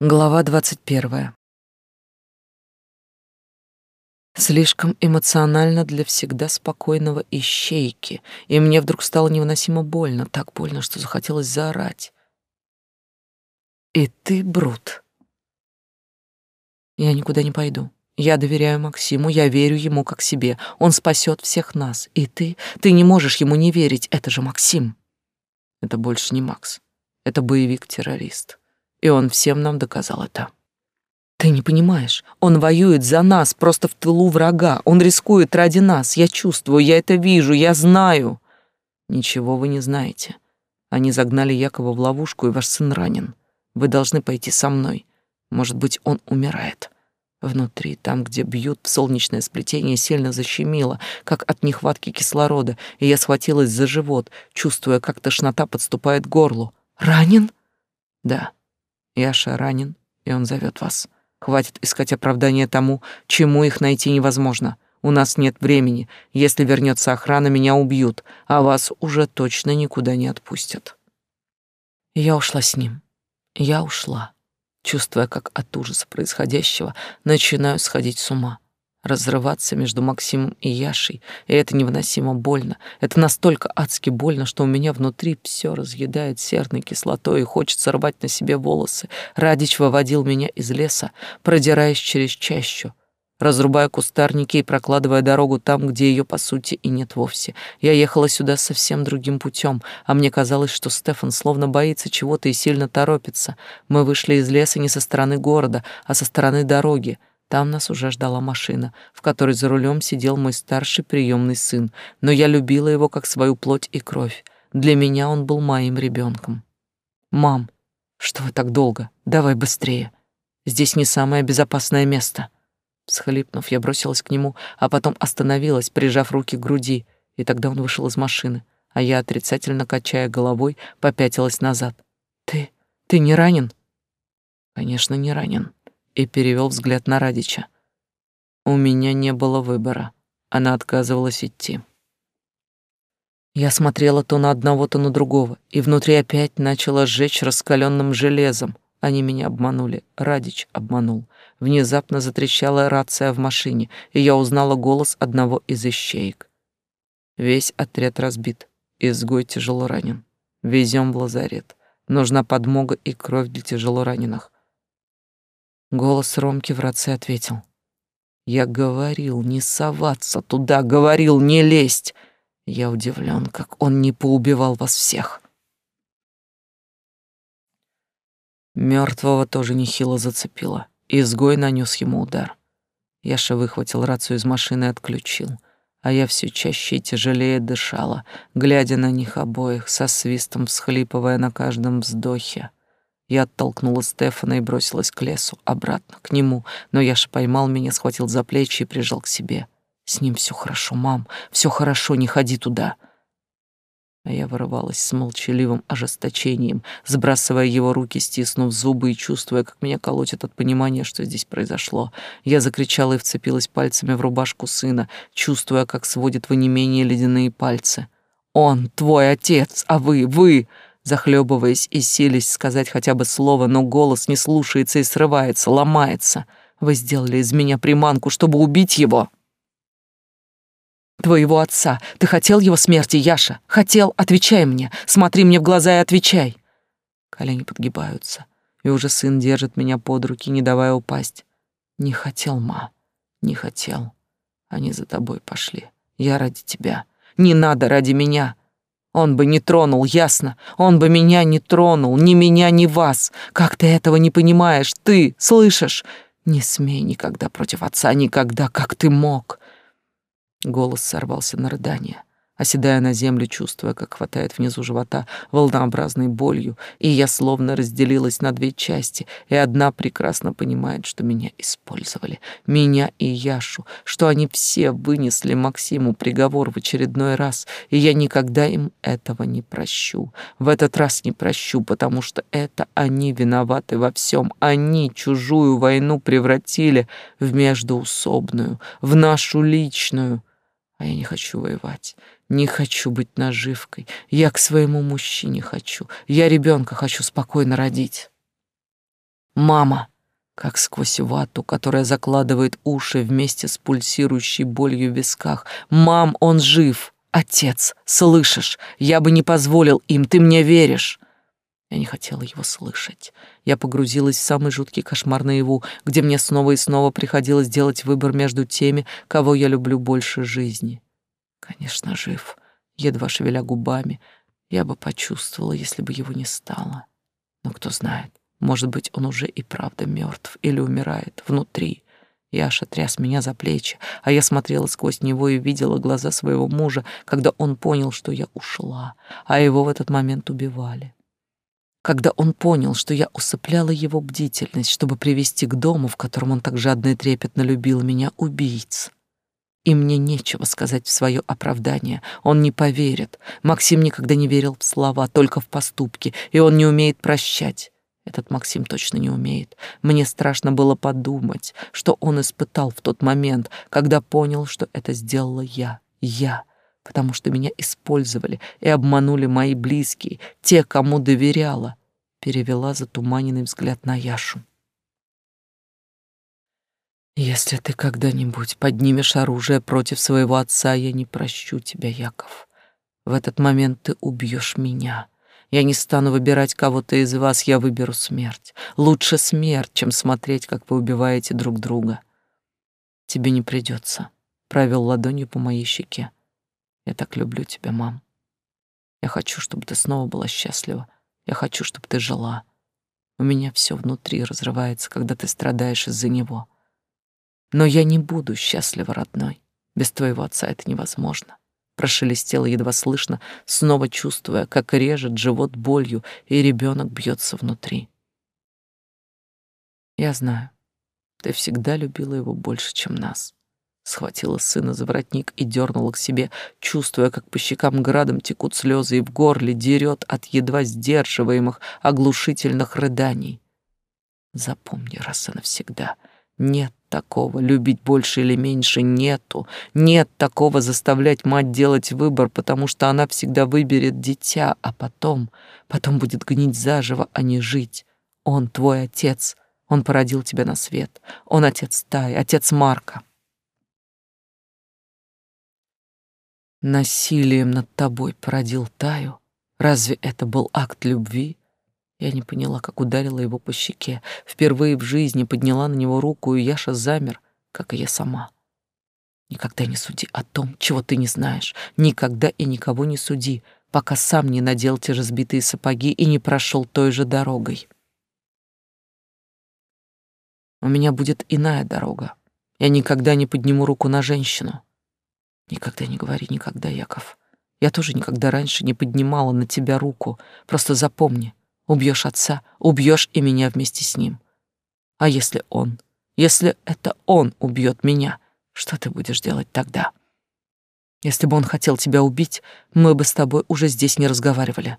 Глава двадцать первая. Слишком эмоционально для всегда спокойного ищейки, и мне вдруг стало невыносимо больно, так больно, что захотелось заорать. И ты, Брут. Я никуда не пойду. Я доверяю Максиму, я верю ему как себе. Он спасет всех нас. И ты, ты не можешь ему не верить. Это же Максим. Это больше не Макс. Это боевик-террорист. И он всем нам доказал это. Ты не понимаешь, он воюет за нас, просто в тылу врага. Он рискует ради нас. Я чувствую, я это вижу, я знаю. Ничего вы не знаете. Они загнали Якова в ловушку, и ваш сын ранен. Вы должны пойти со мной. Может быть, он умирает. Внутри, там, где бьют солнечное сплетение, сильно защемило, как от нехватки кислорода, и я схватилась за живот, чувствуя, как тошнота подступает к горлу. «Ранен?» «Да, Яша ранен, и он зовет вас. Хватит искать оправдания тому, чему их найти невозможно. У нас нет времени. Если вернется охрана, меня убьют, а вас уже точно никуда не отпустят. Я ушла с ним. Я ушла, чувствуя, как от ужаса происходящего начинаю сходить с ума разрываться между Максимом и Яшей, и это невыносимо больно. Это настолько адски больно, что у меня внутри все разъедает серной кислотой и хочется рвать на себе волосы. Радич выводил меня из леса, продираясь через чащу, разрубая кустарники и прокладывая дорогу там, где ее по сути и нет вовсе. Я ехала сюда совсем другим путем, а мне казалось, что Стефан словно боится чего-то и сильно торопится. Мы вышли из леса не со стороны города, а со стороны дороги. Там нас уже ждала машина, в которой за рулем сидел мой старший приемный сын, но я любила его как свою плоть и кровь. Для меня он был моим ребенком. «Мам, что вы так долго? Давай быстрее. Здесь не самое безопасное место». Схлипнув, я бросилась к нему, а потом остановилась, прижав руки к груди, и тогда он вышел из машины, а я, отрицательно качая головой, попятилась назад. «Ты... ты не ранен?» «Конечно, не ранен» и перевел взгляд на Радича. У меня не было выбора. Она отказывалась идти. Я смотрела то на одного, то на другого, и внутри опять начала сжечь раскаленным железом. Они меня обманули. Радич обманул. Внезапно затрещала рация в машине, и я узнала голос одного из ищеек. Весь отряд разбит. Изгой тяжело ранен. Везем в лазарет. Нужна подмога и кровь для тяжело раненых. Голос Ромки в рации ответил. Я говорил не соваться туда, говорил не лезть. Я удивлен, как он не поубивал вас всех. Мертвого тоже нехило зацепило. Изгой нанес ему удар. Яша выхватил рацию из машины и отключил, а я все чаще и тяжелее дышала, глядя на них обоих, со свистом всхлипывая на каждом вздохе. Я оттолкнула Стефана и бросилась к лесу, обратно, к нему, но Яша поймал меня, схватил за плечи и прижал к себе. «С ним все хорошо, мам, все хорошо, не ходи туда». А я вырывалась с молчаливым ожесточением, сбрасывая его руки, стиснув зубы и чувствуя, как меня колотит от понимания, что здесь произошло. Я закричала и вцепилась пальцами в рубашку сына, чувствуя, как сводит в онемение ледяные пальцы. «Он твой отец, а вы, вы...» захлебываясь и сились сказать хотя бы слово, но голос не слушается и срывается, ломается. Вы сделали из меня приманку, чтобы убить его. Твоего отца. Ты хотел его смерти, Яша? Хотел? Отвечай мне. Смотри мне в глаза и отвечай. Колени подгибаются, и уже сын держит меня под руки, не давая упасть. Не хотел, ма. Не хотел. Они за тобой пошли. Я ради тебя. Не надо ради меня. Он бы не тронул, ясно? Он бы меня не тронул, ни меня, ни вас. Как ты этого не понимаешь? Ты, слышишь? Не смей никогда против отца, никогда, как ты мог. Голос сорвался на рыдание оседая на землю, чувствуя, как хватает внизу живота волнообразной болью, и я словно разделилась на две части, и одна прекрасно понимает, что меня использовали, меня и Яшу, что они все вынесли Максиму приговор в очередной раз, и я никогда им этого не прощу. В этот раз не прощу, потому что это они виноваты во всем, они чужую войну превратили в междоусобную, в нашу личную, а я не хочу воевать. Не хочу быть наживкой. Я к своему мужчине хочу. Я ребенка хочу спокойно родить. Мама!» Как сквозь вату, которая закладывает уши вместе с пульсирующей болью в висках. «Мам, он жив! Отец, слышишь? Я бы не позволил им, ты мне веришь!» Я не хотела его слышать. Я погрузилась в самый жуткий кошмар наяву, где мне снова и снова приходилось делать выбор между теми, кого я люблю больше жизни. Конечно, жив. Едва шевеля губами, я бы почувствовала, если бы его не стало. Но кто знает, может быть, он уже и правда мертв или умирает внутри. Яша тряс меня за плечи, а я смотрела сквозь него и видела глаза своего мужа, когда он понял, что я ушла, а его в этот момент убивали когда он понял, что я усыпляла его бдительность, чтобы привести к дому, в котором он так жадно и трепетно любил меня, убийц. И мне нечего сказать в свое оправдание. Он не поверит. Максим никогда не верил в слова, только в поступки, и он не умеет прощать. Этот Максим точно не умеет. Мне страшно было подумать, что он испытал в тот момент, когда понял, что это сделала я. Я потому что меня использовали и обманули мои близкие, те, кому доверяла, перевела затуманенный взгляд на Яшу. Если ты когда-нибудь поднимешь оружие против своего отца, я не прощу тебя, Яков. В этот момент ты убьешь меня. Я не стану выбирать кого-то из вас, я выберу смерть. Лучше смерть, чем смотреть, как вы убиваете друг друга. Тебе не придется. Провел ладонью по моей щеке. Я так люблю тебя, мам. Я хочу, чтобы ты снова была счастлива. Я хочу, чтобы ты жила. У меня все внутри разрывается, когда ты страдаешь из-за него. Но я не буду счастлива, родной. Без твоего отца это невозможно. Прошелестело едва слышно, снова чувствуя, как режет живот болью, и ребенок бьется внутри. Я знаю, ты всегда любила его больше, чем нас схватила сына за воротник и дернула к себе, чувствуя, как по щекам градом текут слезы и в горле дерет от едва сдерживаемых оглушительных рыданий. Запомни раз и навсегда, нет такого любить больше или меньше нету, нет такого заставлять мать делать выбор, потому что она всегда выберет дитя, а потом, потом будет гнить заживо, а не жить. Он твой отец, он породил тебя на свет, он отец Тай, отец Марка. насилием над тобой породил Таю? Разве это был акт любви? Я не поняла, как ударила его по щеке. Впервые в жизни подняла на него руку, и Яша замер, как и я сама. Никогда не суди о том, чего ты не знаешь. Никогда и никого не суди, пока сам не надел те же сбитые сапоги и не прошел той же дорогой. У меня будет иная дорога. Я никогда не подниму руку на женщину. Никогда не говори никогда, Яков. Я тоже никогда раньше не поднимала на тебя руку. Просто запомни, убьешь отца, убьешь и меня вместе с ним. А если он, если это он убьет меня, что ты будешь делать тогда? Если бы он хотел тебя убить, мы бы с тобой уже здесь не разговаривали.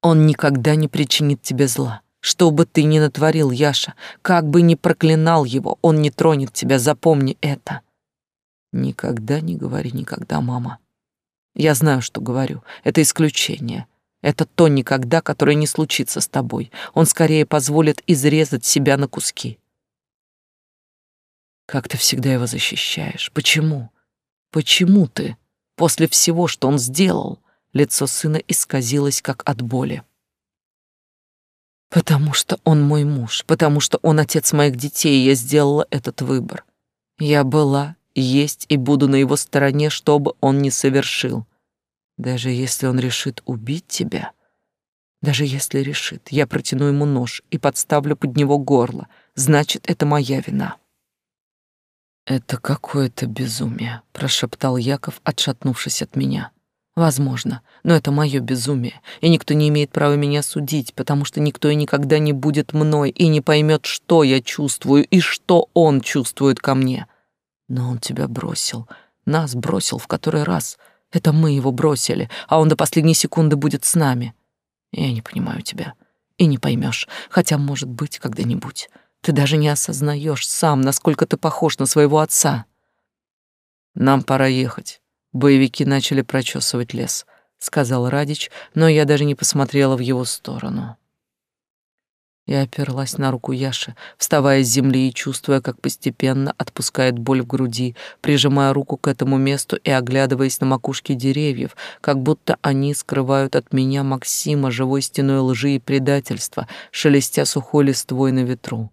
Он никогда не причинит тебе зла. Что бы ты ни натворил, Яша, как бы ни проклинал его, он не тронет тебя, запомни это. Никогда не говори никогда, мама. Я знаю, что говорю. Это исключение. Это то никогда, которое не случится с тобой. Он скорее позволит изрезать себя на куски. Как ты всегда его защищаешь? Почему? Почему ты? После всего, что он сделал, лицо сына исказилось, как от боли. Потому что он мой муж, потому что он отец моих детей, и я сделала этот выбор. Я была есть и буду на его стороне, что бы он ни совершил. Даже если он решит убить тебя, даже если решит, я протяну ему нож и подставлю под него горло, значит, это моя вина. Это какое-то безумие, прошептал Яков, отшатнувшись от меня. Возможно, но это мое безумие, и никто не имеет права меня судить, потому что никто и никогда не будет мной и не поймет, что я чувствую и что он чувствует ко мне. Но он тебя бросил, нас бросил в который раз. Это мы его бросили, а он до последней секунды будет с нами. Я не понимаю тебя и не поймешь, хотя, может быть, когда-нибудь. Ты даже не осознаешь сам, насколько ты похож на своего отца. Нам пора ехать. Боевики начали прочесывать лес, сказал Радич, но я даже не посмотрела в его сторону. Я оперлась на руку Яши, вставая с земли и чувствуя, как постепенно отпускает боль в груди, прижимая руку к этому месту и оглядываясь на макушки деревьев, как будто они скрывают от меня Максима живой стеной лжи и предательства, шелестя сухой листвой на ветру.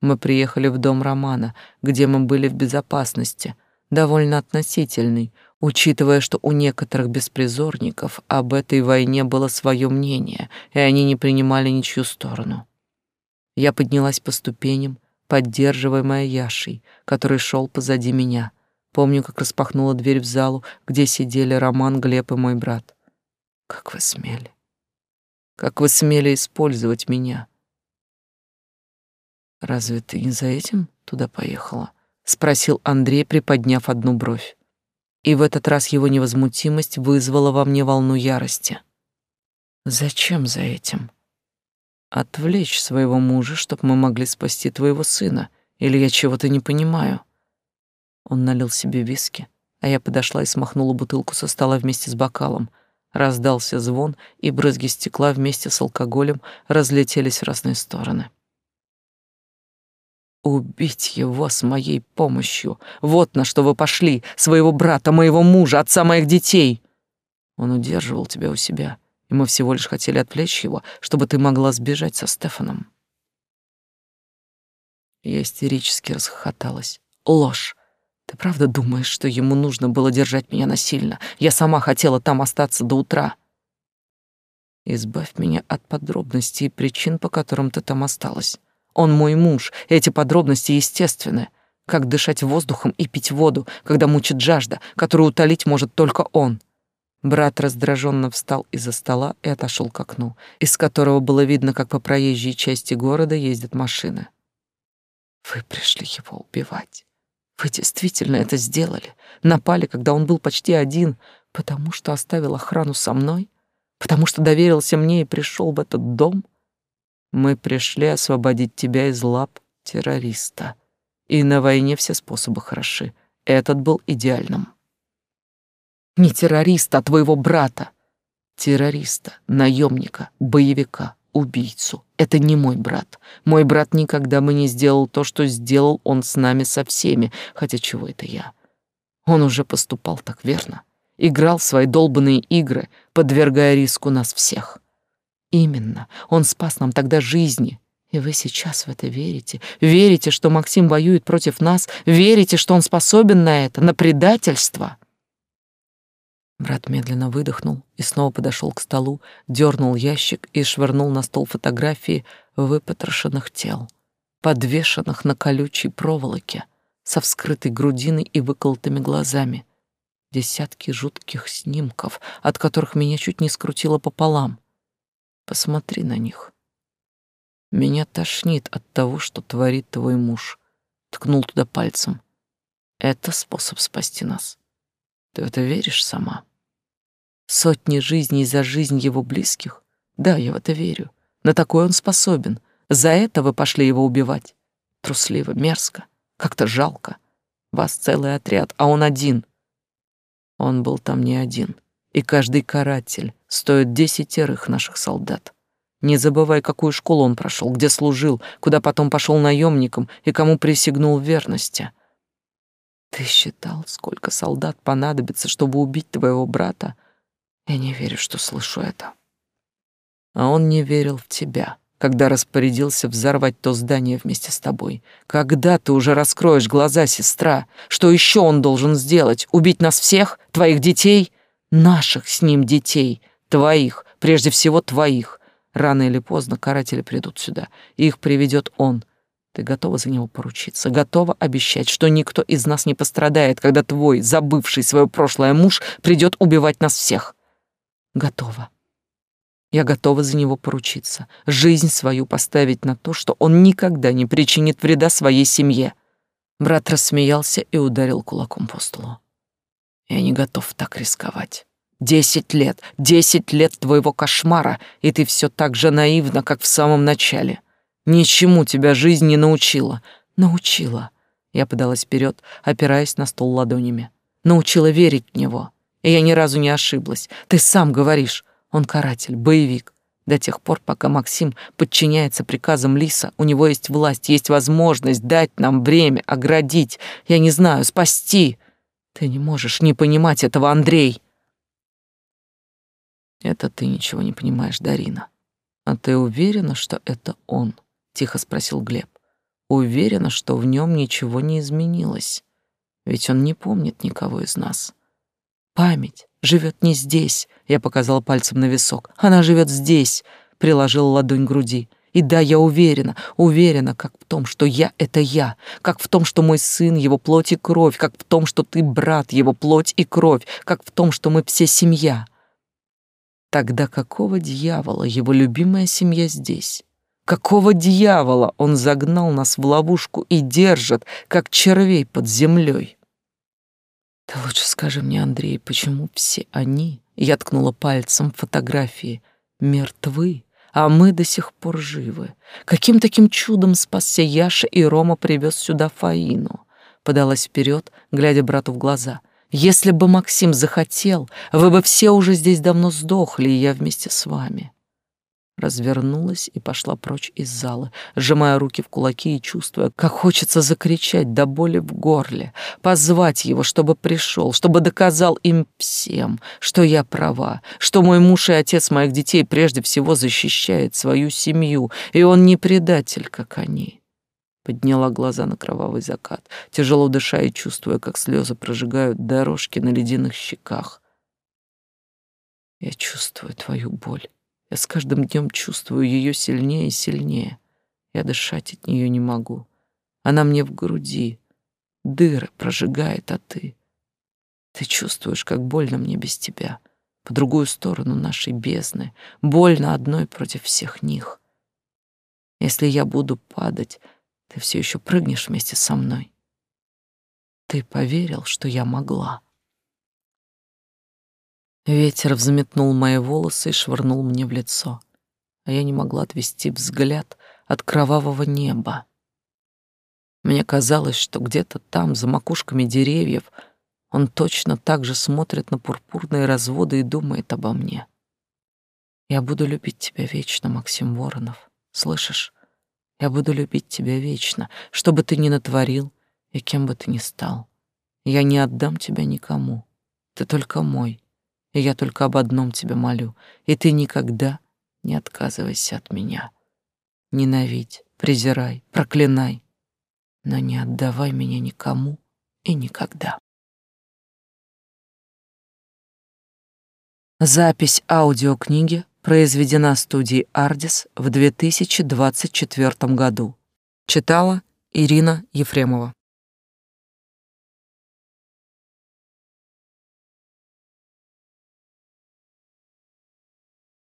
Мы приехали в дом Романа, где мы были в безопасности, довольно относительной, учитывая, что у некоторых беспризорников об этой войне было свое мнение, и они не принимали ничью сторону. Я поднялась по ступеням, поддерживаемая Яшей, который шел позади меня. Помню, как распахнула дверь в залу, где сидели Роман, Глеб и мой брат. Как вы смели? Как вы смели использовать меня? Разве ты не за этим туда поехала? спросил Андрей, приподняв одну бровь. И в этот раз его невозмутимость вызвала во мне волну ярости. Зачем за этим? Отвлечь своего мужа, чтобы мы могли спасти твоего сына. Или я чего-то не понимаю?» Он налил себе виски, а я подошла и смахнула бутылку со стола вместе с бокалом. Раздался звон, и брызги стекла вместе с алкоголем разлетелись в разные стороны. Убить его с моей помощью. Вот на что вы пошли, своего брата, моего мужа, отца моих детей. Он удерживал тебя у себя и мы всего лишь хотели отвлечь его, чтобы ты могла сбежать со Стефаном. Я истерически расхохоталась. Ложь. Ты правда думаешь, что ему нужно было держать меня насильно? Я сама хотела там остаться до утра. Избавь меня от подробностей и причин, по которым ты там осталась. Он мой муж, эти подробности естественны. Как дышать воздухом и пить воду, когда мучит жажда, которую утолить может только он. Брат раздраженно встал из-за стола и отошел к окну, из которого было видно, как по проезжей части города ездят машины. Вы пришли его убивать. Вы действительно это сделали. Напали, когда он был почти один, потому что оставил охрану со мной, потому что доверился мне и пришел в этот дом. Мы пришли освободить тебя из лап террориста. И на войне все способы хороши. Этот был идеальным. Не террориста, а твоего брата. Террориста, наемника, боевика, убийцу. Это не мой брат. Мой брат никогда бы не сделал то, что сделал он с нами со всеми. Хотя чего это я? Он уже поступал так верно. Играл свои долбанные игры, подвергая риску нас всех. Именно. Он спас нам тогда жизни. И вы сейчас в это верите? Верите, что Максим воюет против нас? Верите, что он способен на это, на предательство? Брат медленно выдохнул и снова подошел к столу, дернул ящик и швырнул на стол фотографии выпотрошенных тел, подвешенных на колючей проволоке, со вскрытой грудиной и выколотыми глазами. Десятки жутких снимков, от которых меня чуть не скрутило пополам. Посмотри на них. Меня тошнит от того, что творит твой муж. Ткнул туда пальцем. Это способ спасти нас. Ты в это веришь сама? Сотни жизней за жизнь его близких? Да, я в это верю. На такое он способен. За это вы пошли его убивать. Трусливо, мерзко, как-то жалко. Вас целый отряд, а он один. Он был там не один. И каждый каратель стоит десятерых наших солдат. Не забывай, какую школу он прошел, где служил, куда потом пошел наемником и кому присягнул верности. Ты считал, сколько солдат понадобится, чтобы убить твоего брата? Я не верю, что слышу это. А он не верил в тебя, когда распорядился взорвать то здание вместе с тобой. Когда ты уже раскроешь глаза, сестра? Что еще он должен сделать? Убить нас всех? Твоих детей? Наших с ним детей. Твоих, прежде всего твоих. Рано или поздно каратели придут сюда, их приведет он — ты готова за него поручиться, готова обещать, что никто из нас не пострадает, когда твой, забывший свое прошлое муж, придет убивать нас всех. Готова. Я готова за него поручиться, жизнь свою поставить на то, что он никогда не причинит вреда своей семье. Брат рассмеялся и ударил кулаком по столу. Я не готов так рисковать. Десять лет, десять лет твоего кошмара, и ты все так же наивна, как в самом начале. Ничему тебя жизнь не научила. Научила. Я подалась вперед, опираясь на стол ладонями. Научила верить в него. И я ни разу не ошиблась. Ты сам говоришь, он каратель, боевик. До тех пор, пока Максим подчиняется приказам Лиса, у него есть власть, есть возможность дать нам время, оградить, я не знаю, спасти. Ты не можешь не понимать этого, Андрей. Это ты ничего не понимаешь, Дарина. А ты уверена, что это он? Тихо спросил Глеб. Уверена, что в нем ничего не изменилось. Ведь он не помнит никого из нас. Память живет не здесь, я показала пальцем на висок. Она живет здесь, приложила ладонь к груди. И да, я уверена, уверена, как в том, что я — это я, как в том, что мой сын — его плоть и кровь, как в том, что ты брат, его плоть и кровь, как в том, что мы все семья. Тогда какого дьявола его любимая семья здесь? Какого дьявола он загнал нас в ловушку и держит, как червей под землей? Ты лучше скажи мне, Андрей, почему все они, я ткнула пальцем фотографии, мертвы, а мы до сих пор живы? Каким таким чудом спасся Яша и Рома привез сюда Фаину? Подалась вперед, глядя брату в глаза. Если бы Максим захотел, вы бы все уже здесь давно сдохли, и я вместе с вами развернулась и пошла прочь из зала, сжимая руки в кулаки и чувствуя, как хочется закричать до боли в горле, позвать его, чтобы пришел, чтобы доказал им всем, что я права, что мой муж и отец моих детей прежде всего защищает свою семью, и он не предатель, как они. Подняла глаза на кровавый закат, тяжело дыша и чувствуя, как слезы прожигают дорожки на ледяных щеках. Я чувствую твою боль. Я с каждым днем чувствую ее сильнее и сильнее. Я дышать от нее не могу. Она мне в груди, дыры прожигает, а ты... Ты чувствуешь, как больно мне без тебя, по другую сторону нашей бездны, больно одной против всех них. Если я буду падать, ты все еще прыгнешь вместе со мной. Ты поверил, что я могла. Ветер взметнул мои волосы и швырнул мне в лицо, а я не могла отвести взгляд от кровавого неба. Мне казалось, что где-то там, за макушками деревьев, он точно так же смотрит на пурпурные разводы и думает обо мне. Я буду любить тебя вечно, Максим Воронов. Слышишь? Я буду любить тебя вечно, что бы ты ни натворил и кем бы ты ни стал. Я не отдам тебя никому. Ты только мой, и я только об одном тебя молю, и ты никогда не отказывайся от меня. Ненавидь, презирай, проклинай, но не отдавай меня никому и никогда. Запись аудиокниги произведена студией «Ардис» в 2024 году. Читала Ирина Ефремова.